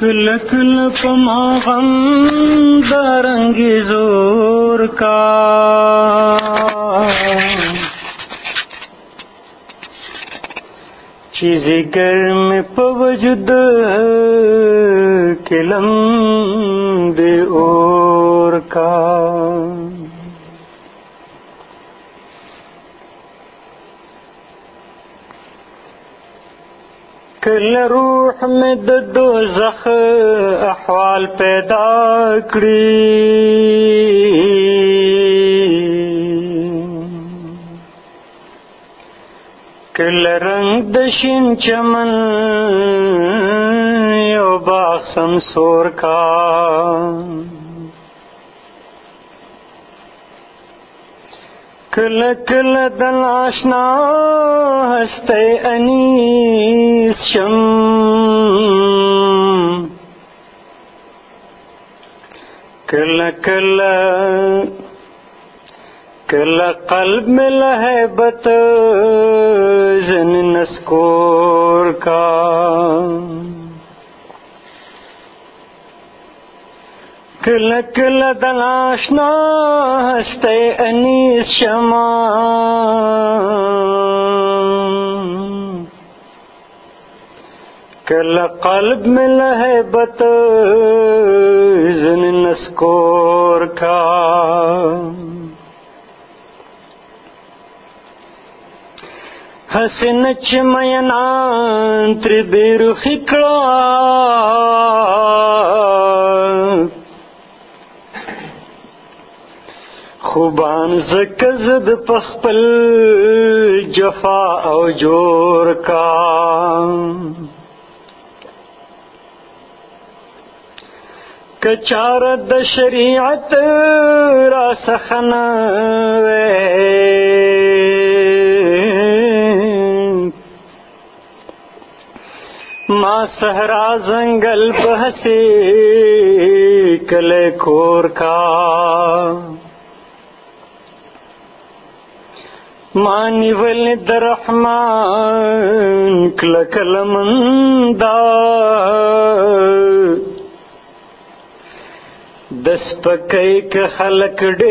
کل کل پما غم درنگ زور کا۔ چیز گرم پوجد کلم دے اور کا۔ کل روح میں دو زخ احوال پیدا کری۔ کل رنگ دشن چمن یو باسم سور کا۔ کل کل دلاشنا ہستے انیس شم۔ کل کل کل قلب میں لہبت زن نسکور کا۔ کل کل ہستے انیس شما کل قلب میں لہے بت نسکور کا حسن چمینان تر بیرو خکڑا خوبان زکزد پخپل جفا او جور کا کچار د شریعت را سخن ما سہرا زنگل بہسی کلے کور کا مانی ول درحمان کل کل مندا دس پکئی کے خلق ڈیر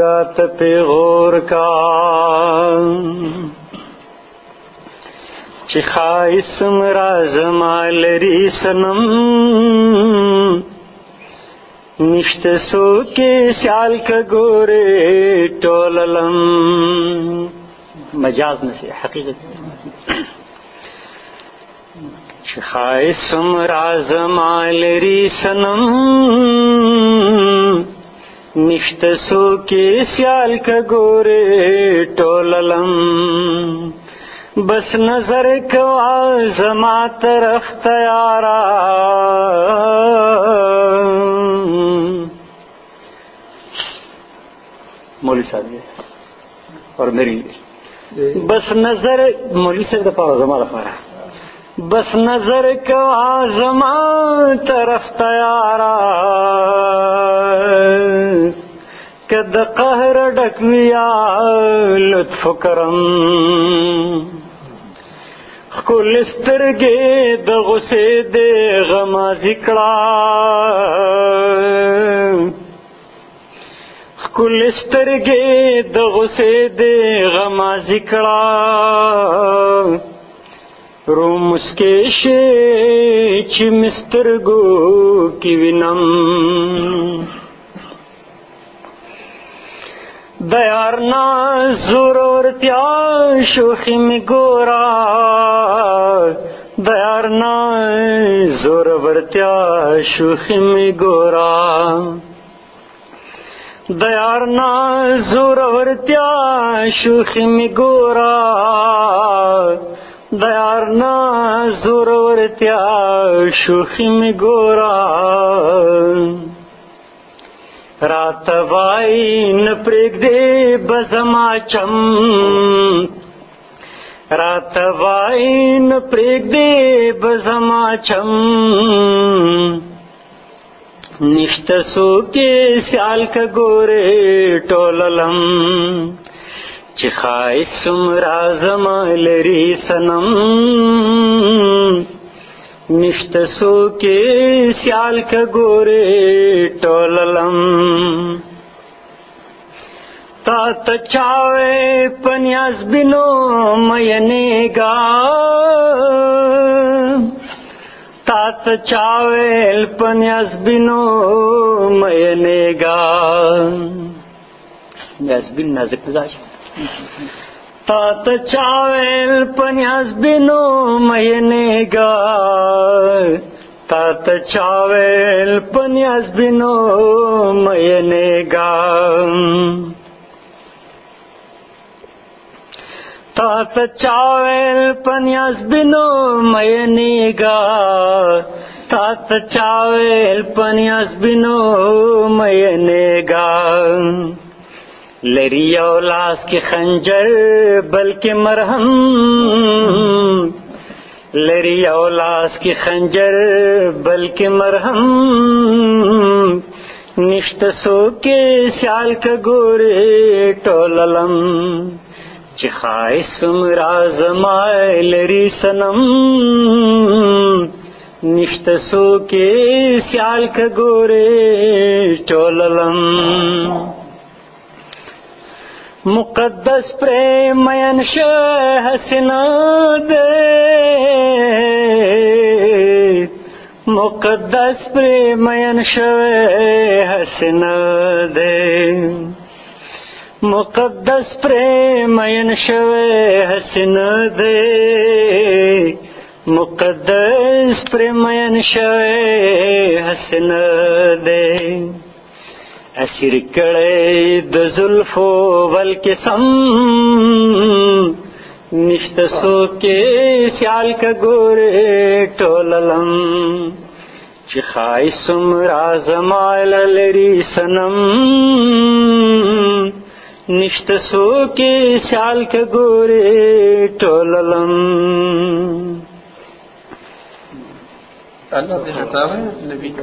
رات پہ غور کا چخائی سمرا زمالری سنم نشت سو کے سیال کا گورے ٹوللم۔ مجاز میں سے، حقیقت چخائے سمرا زمالری سنم۔ نشت سو کے سیال کا گورے ٹوللم۔ بس نظر کو زما طرف تیارا۔ مولوی صاحب اور میری بس نظر مولوی صاحب کا پاور زما رفارا بس نظر کو زما طرف تیارا کد قہر ڈکویا لطف کرم۔ کل سترگے د غصے دے غما ذکڑا کل سترگے د غصے دے غما ذکڑا رو مسکیش چی مسترگو کی ونم دیارنا زور اور تیا شوخی میں گورا۔ دیارنا زور ورتیا شوخی میں گورا۔ دیارنا زور ورتیا شوخی میں گورا. دیارنا زور ورتیا شوخی میں گورا. رات وائی ن دے بزما چم. رات وائی ن دے بزما چم. نشت سو کے سیال کا گورے ٹوللم چخائے سمرا زما لری سنم۔ نشت سو کے سیال کا گورے ٹوللم۔ تا تچاوے پنیاز بنو مینے گا۔ تا تچاوے پنیاز بنو مینے گا۔ نیاز نازک مزاج تا تچاوے پنیاز بنو مینے گا۔ تا تچاوے پنیاز بنو مینے گا تا تچاویل پنیاز بنو مینے گا تا تچاویل پنیاز بنو مینے گا لری اولاس کی خنجر بلکہ مرہم. لری اولاس کی خنجر بلکہ مرہم. نشت سو کے سیال کا گورے ٹوللم. چخائے سمرا زمائے لری سنم نشت سو کے سیال گورے ٹوللم مقدس پریم حسنا دے مقدس پریم حسنا دے مقدس پریم حسن دے۔ مقدس پریم حسن دے۔ اسیر کڑے د زلفو ول قسم۔ نشت سو کے سیال کا گورے ٹوللم چخائی سم رازمال لری سنم۔ نشت سو کے سیال کے گورے ٹوللم۔ اللہ نبی کا